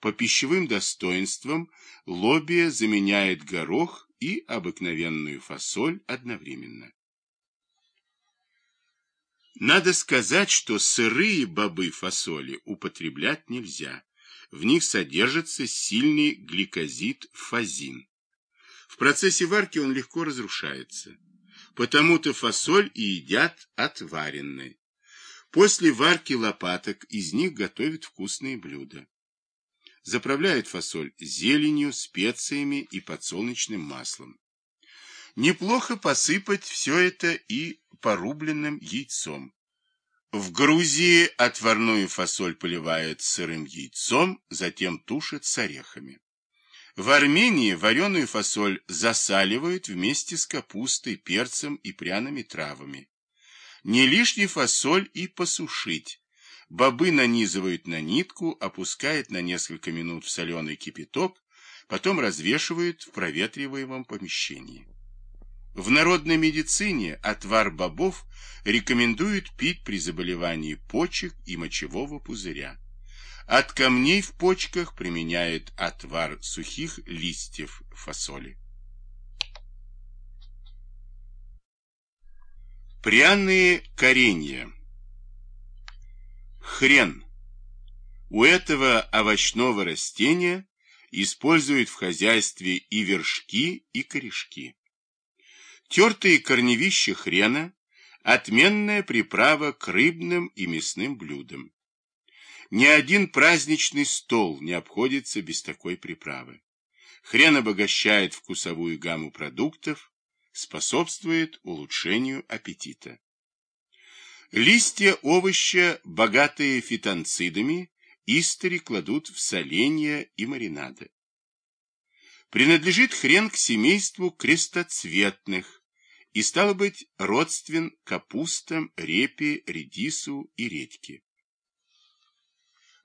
По пищевым достоинствам лобия заменяет горох и обыкновенную фасоль одновременно. Надо сказать, что сырые бобы фасоли употреблять нельзя. В них содержится сильный гликозид фазин. В процессе варки он легко разрушается. Потому-то фасоль и едят отваренной. После варки лопаток из них готовят вкусные блюда. Заправляют фасоль зеленью, специями и подсолнечным маслом. Неплохо посыпать все это и порубленным яйцом. В Грузии отварную фасоль поливают сырым яйцом, затем тушат с орехами. В Армении вареную фасоль засаливают вместе с капустой, перцем и пряными травами. Не лишний фасоль и посушить. Бобы нанизывают на нитку, опускают на несколько минут в соленый кипяток, потом развешивают в проветриваемом помещении. В народной медицине отвар бобов рекомендуют пить при заболевании почек и мочевого пузыря. От камней в почках применяют отвар сухих листьев фасоли. Пряные коренья. Хрен. У этого овощного растения используют в хозяйстве и вершки, и корешки. Тертые корневища хрена – отменная приправа к рыбным и мясным блюдам. Ни один праздничный стол не обходится без такой приправы. Хрен обогащает вкусовую гамму продуктов, способствует улучшению аппетита. Листья овоща, богатые фитонцидами, истори кладут в соленья и маринады. Принадлежит хрен к семейству крестоцветных, и, стало быть, родствен капустам, репе, редису и редьке.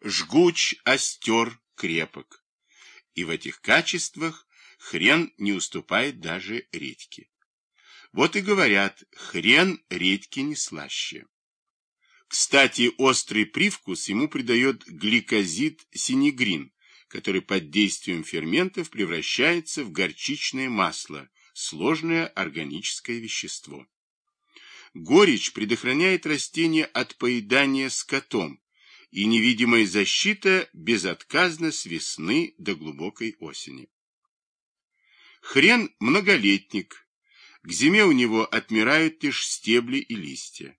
Жгуч, остер, крепок. И в этих качествах хрен не уступает даже редьке. Вот и говорят, хрен редьки не слаще. Кстати, острый привкус ему придает гликозид синегрин, который под действием ферментов превращается в горчичное масло, сложное органическое вещество. Горечь предохраняет растение от поедания скотом, и невидимая защита безотказна с весны до глубокой осени. Хрен многолетник. К зиме у него отмирают лишь стебли и листья.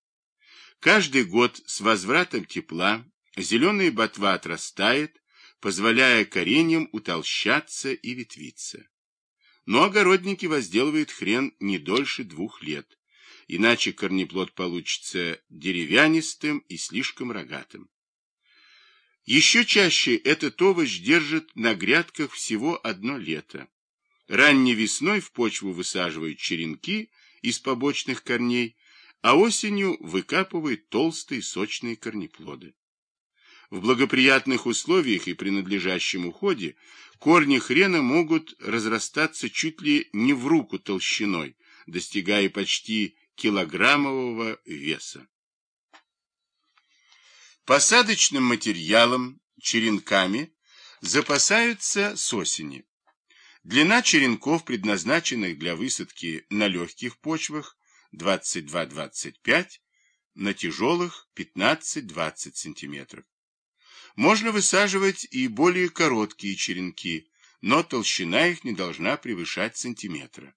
Каждый год с возвратом тепла зеленая ботва отрастает, позволяя кореньям утолщаться и ветвиться. Но огородники возделывают хрен не дольше двух лет, иначе корнеплод получится деревянистым и слишком рогатым. Еще чаще этот овощ держит на грядках всего одно лето. Ранней весной в почву высаживают черенки из побочных корней, а осенью выкапывают толстые сочные корнеплоды. В благоприятных условиях и при надлежащем уходе корни хрена могут разрастаться чуть ли не в руку толщиной, достигая почти килограммового веса. Посадочным материалом, черенками, запасаются с осени. Длина черенков, предназначенных для высадки на легких почвах, 22-25, на тяжелых 15-20 см. Можно высаживать и более короткие черенки, но толщина их не должна превышать сантиметра.